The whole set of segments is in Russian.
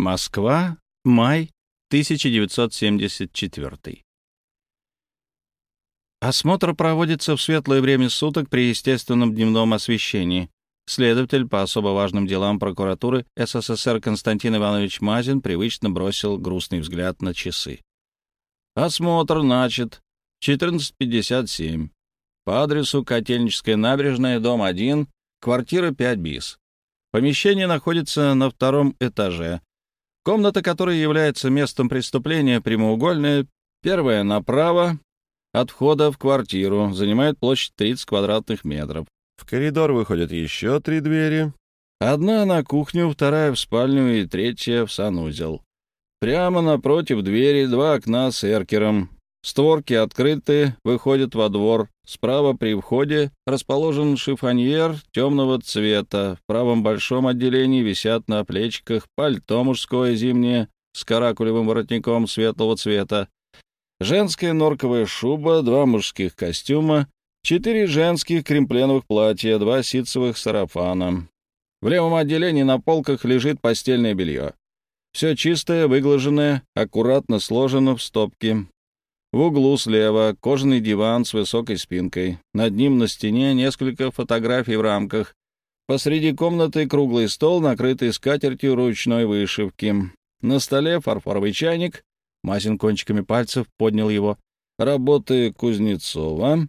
Москва, май 1974. Осмотр проводится в светлое время суток при естественном дневном освещении. Следователь по особо важным делам прокуратуры СССР Константин Иванович Мазин привычно бросил грустный взгляд на часы. Осмотр начат 14.57 по адресу Котельническая набережная, дом 1, квартира 5 БИС. Помещение находится на втором этаже. Комната, которая является местом преступления, прямоугольная, первая направо, от входа в квартиру, занимает площадь 30 квадратных метров. В коридор выходят еще три двери. Одна на кухню, вторая в спальню и третья в санузел. Прямо напротив двери два окна с эркером. Створки открыты, выходят во двор. Справа при входе расположен шифоньер темного цвета. В правом большом отделении висят на плечиках пальто мужское зимнее с каракулевым воротником светлого цвета, женская норковая шуба, два мужских костюма, четыре женских кремпленовых платья, два ситцевых сарафана. В левом отделении на полках лежит постельное белье. Все чистое, выглаженное, аккуратно сложено в стопки. В углу слева кожаный диван с высокой спинкой. Над ним на стене несколько фотографий в рамках. Посреди комнаты круглый стол, накрытый скатертью ручной вышивки. На столе фарфоровый чайник. Мазин кончиками пальцев поднял его. Работы Кузнецова.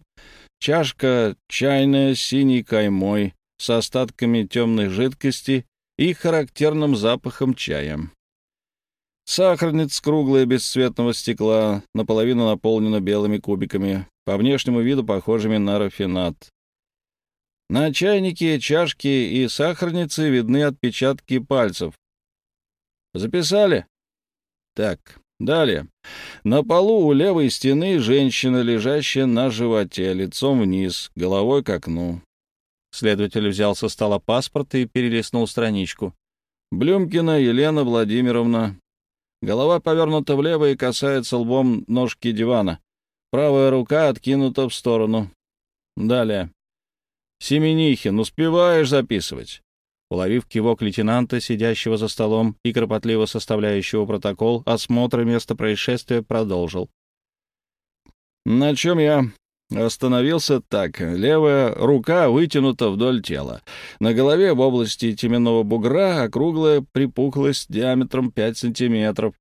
Чашка чайная с синей каймой, с остатками темной жидкости и характерным запахом чая. Сахарница круглая, бесцветного стекла, наполовину наполнена белыми кубиками, по внешнему виду похожими на рафинат. На чайнике, чашке и сахарнице видны отпечатки пальцев. Записали? Так, далее. На полу у левой стены женщина, лежащая на животе, лицом вниз, головой к окну. Следователь взял со стола паспорт и перелистнул страничку. Блюмкина Елена Владимировна, Голова повернута влево и касается лбом ножки дивана. Правая рука откинута в сторону. Далее. «Семенихин, успеваешь записывать?» Уловив кивок лейтенанта, сидящего за столом и кропотливо составляющего протокол, осмотра места происшествия продолжил. «На чем я Остановился так. Левая рука вытянута вдоль тела. На голове в области теменного бугра округлая припухлость диаметром 5 сантиметров.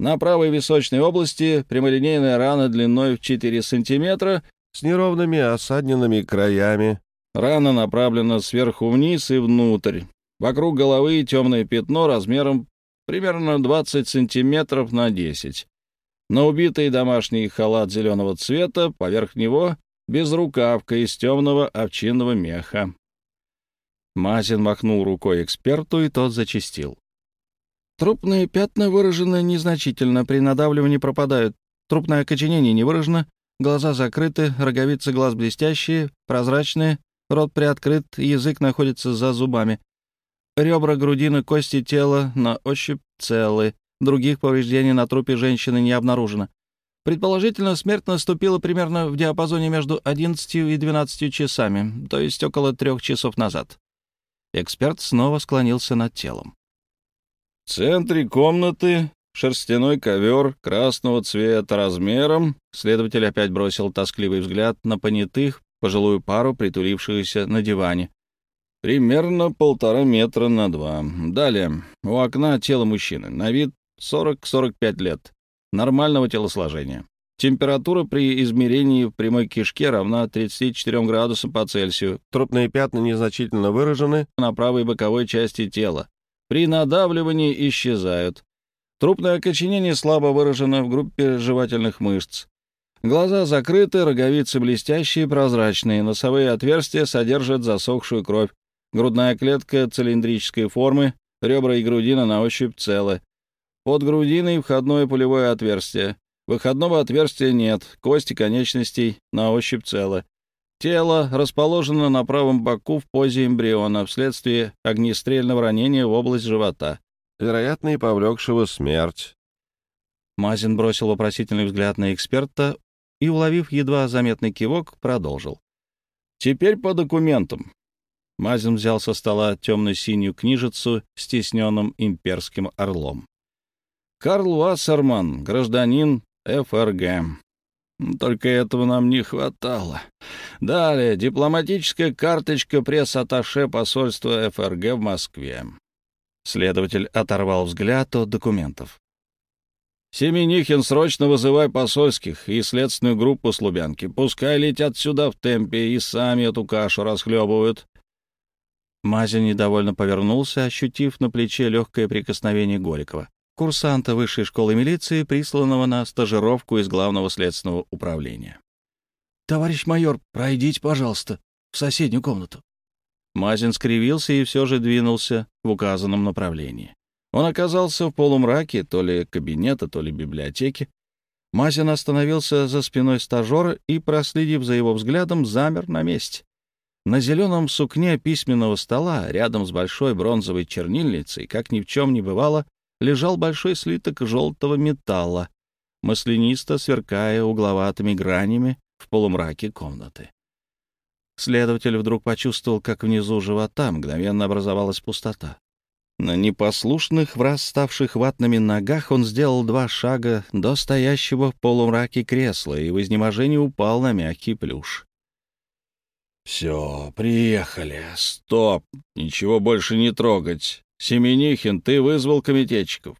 На правой височной области прямолинейная рана длиной в 4 сантиметра с неровными осадненными краями. Рана направлена сверху вниз и внутрь. Вокруг головы темное пятно размером примерно 20 сантиметров на 10. На убитый домашний халат зеленого цвета, поверх него безрукавка из темного овчинного меха. Мазин махнул рукой эксперту, и тот зачистил. Трупные пятна выражены незначительно, при надавливании пропадают. Трупное окоченение не выражено, глаза закрыты, роговицы глаз блестящие, прозрачные, рот приоткрыт, язык находится за зубами. Ребра, грудина, кости тела на ощупь целы, Других повреждений на трупе женщины не обнаружено. Предположительно, смерть наступила примерно в диапазоне между 11 и 12 часами, то есть около трех часов назад. Эксперт снова склонился над телом. В центре комнаты шерстяной ковер красного цвета размером. Следователь опять бросил тоскливый взгляд на понятых, пожилую пару, притулившуюся на диване. Примерно полтора метра на два. Далее. У окна тело мужчины. На вид 40-45 лет. Нормального телосложения. Температура при измерении в прямой кишке равна 34 градусам по Цельсию. Трупные пятна незначительно выражены на правой боковой части тела. При надавливании исчезают. Трупное окоченение слабо выражено в группе жевательных мышц. Глаза закрыты, роговицы блестящие, и прозрачные, носовые отверстия содержат засохшую кровь. Грудная клетка цилиндрической формы, ребра и грудина на ощупь целы. Под грудиной входное пулевое отверстие. Выходного отверстия нет, кости конечностей на ощупь целы. Тело расположено на правом боку в позе эмбриона вследствие огнестрельного ранения в область живота. Вероятно, и повлекшего смерть. Мазин бросил вопросительный взгляд на эксперта и, уловив едва заметный кивок, продолжил. «Теперь по документам. Мазин взял со стола темно-синюю книжицу с тисненным имперским орлом. «Карл Вассерман, гражданин ФРГ. Только этого нам не хватало. Далее, дипломатическая карточка пресс-атташе посольства ФРГ в Москве». Следователь оторвал взгляд от документов. «Семенихин, срочно вызывай посольских и следственную группу с Лубянки. Пускай летят сюда в темпе и сами эту кашу расхлебывают. Мазин недовольно повернулся, ощутив на плече легкое прикосновение Горикова, курсанта высшей школы милиции, присланного на стажировку из главного следственного управления. «Товарищ майор, пройдите, пожалуйста, в соседнюю комнату». Мазин скривился и все же двинулся в указанном направлении. Он оказался в полумраке то ли кабинета, то ли библиотеки. Мазин остановился за спиной стажера и, проследив за его взглядом, замер на месте. На зеленом сукне письменного стола, рядом с большой бронзовой чернильницей, как ни в чем не бывало, лежал большой слиток желтого металла, маслянисто сверкая угловатыми гранями в полумраке комнаты. Следователь вдруг почувствовал, как внизу живота мгновенно образовалась пустота. На непослушных, враз ставших ватными ногах он сделал два шага до стоящего в полумраке кресла и в изнеможении упал на мягкий плюш. «Все, приехали. Стоп! Ничего больше не трогать. Семенихин, ты вызвал комитетчиков?»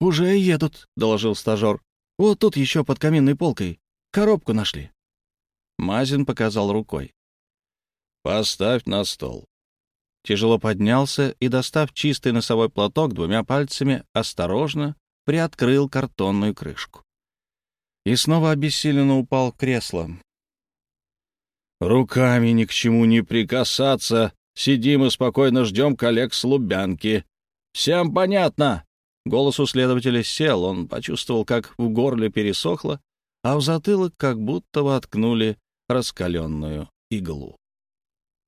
«Уже едут», — доложил стажер. «Вот тут еще под каминной полкой. Коробку нашли». Мазин показал рукой. «Поставь на стол». Тяжело поднялся и, достав чистый носовой платок двумя пальцами, осторожно приоткрыл картонную крышку. И снова обессиленно упал в кресло, Руками ни к чему не прикасаться. Сидим и спокойно ждем коллег с Лубянки. Всем понятно?» Голос у следователя сел, он почувствовал, как в горле пересохло, а в затылок как будто воткнули раскаленную иглу.